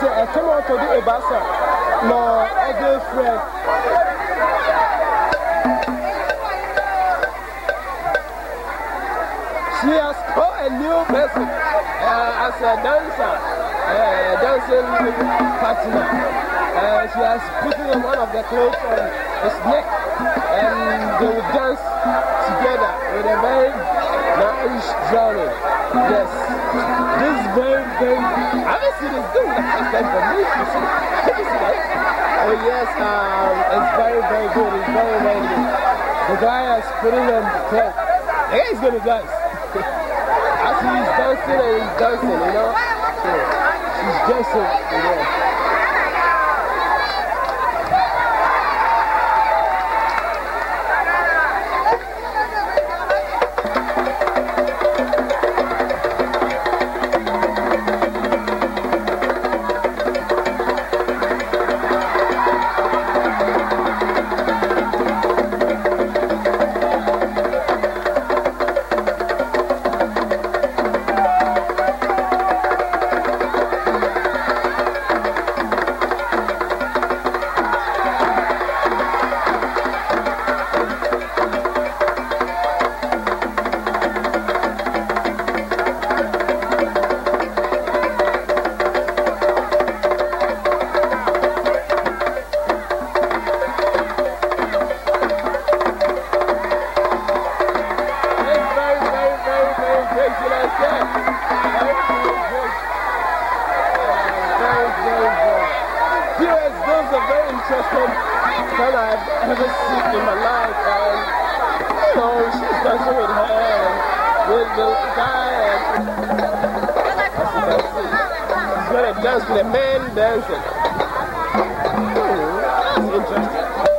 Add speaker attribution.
Speaker 1: sɛ ɛtɛm a ɔtɔ frɛ She has caught a new person uh, as a dancer, uh, dancing partner. Uh, she has put in one of the clothes on his neck and they will dance together with a very nice drowning. Yes, this is very, very. I haven't seen this. Is the time for me to see. Did you? Oh, yes, um, it's very, very good. It's very, very good. The guy has put in on the clothes. The guy is going to dance. I see he's dancing and he's dancing, you know. So, she's dancing, you know. Interesting that I've ever seen in my life. So she's dancing with her with the guy gonna dance with a man dancing. That's interesting.